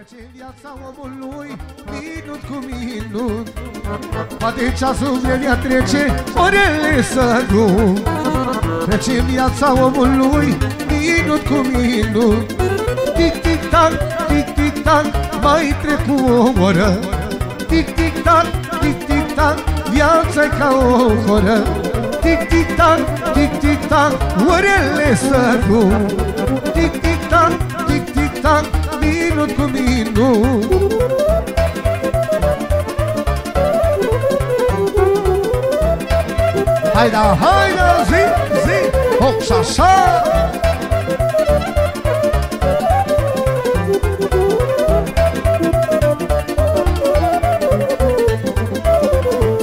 Trece viața omului minut cu minut. Poate ceasul vremea trece, orele să nu. Trece viața omului minut cu minut. Tic-tic-tac, tic-tic-tac, mai trec cu o oră. Tic-tic-tac, tic-tic-tac, viața ca o oră. Tic-tic-tac, tic-tic-tac, orele să nu. Tic-tic-tac, cu minut Haida, haida, zi, zi, hoc și așa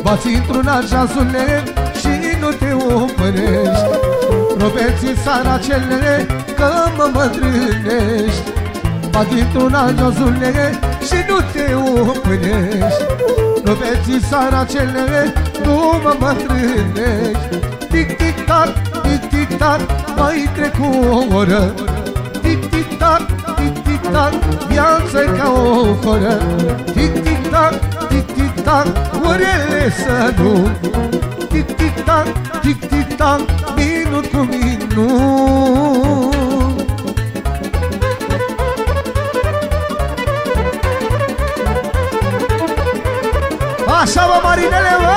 Bați într-un ceasule și nu te opărești Robeți saracele că mă mătrânești Bați într-un ceasule și nu te opărești Robeți saracele nu mă mătrânești. Tic-tic-tac, tic-tic-tac, mai trec o oră. Tic-tic-tac, tic-tic-tac, viața ca o oră Tic-tic-tac, tic-tic-tac, orele să nu. Tic-tic-tac, tic-tic-tac, minut cu minut Așa mă, marinele, mă!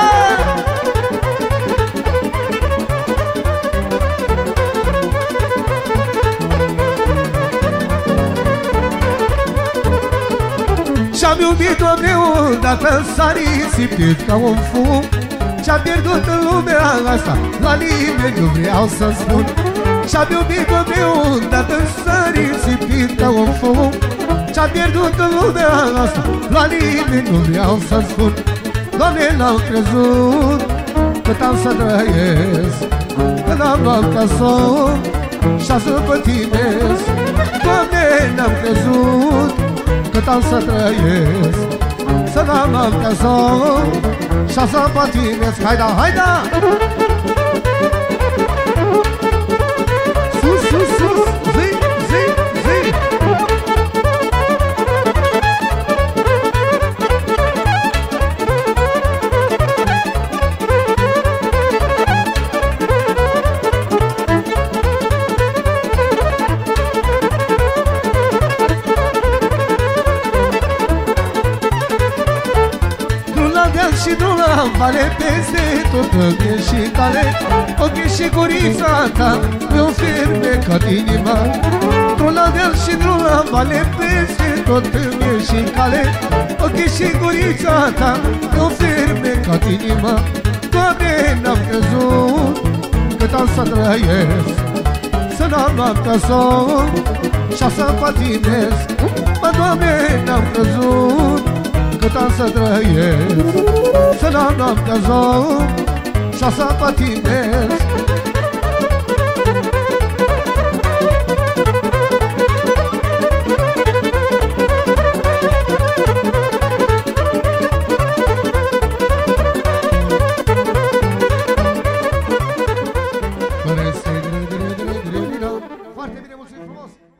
Și-am iubit-o de odată s-a risipit ca un fum Ce-am pierdut în lumea asta La nimeni nu vreau să spun. Și-am iubit-o de odată s-a risipit ca un fum Ce-am pierdut în lumea asta La nimeni nu vreau să spun Doamne, n-am crezut Cât am să trăiesc Când am luat ca somn Și-a să pătimesc Doamne, n-am crezut Cât am să trăiesc Să n-am luat ca somn Și-a să pătimesc Haida, haida! Și nu la vale Peste tot îmi și cale Ochii și gurița ta Mi-o fermecat inima. Nu la deal și nu la vale Peste tot îmi și cale Ochii și gurița ta Mi-o fermecat inima. Doamne, n-am crezut Cât am să trăiesc Să n-am noaptea somn Și să patinesc Mă, Doamne, n-am crezut cât am să trăiesc Să n-am noaptea zon și să patinez Foarte bine, mulțumim frumos!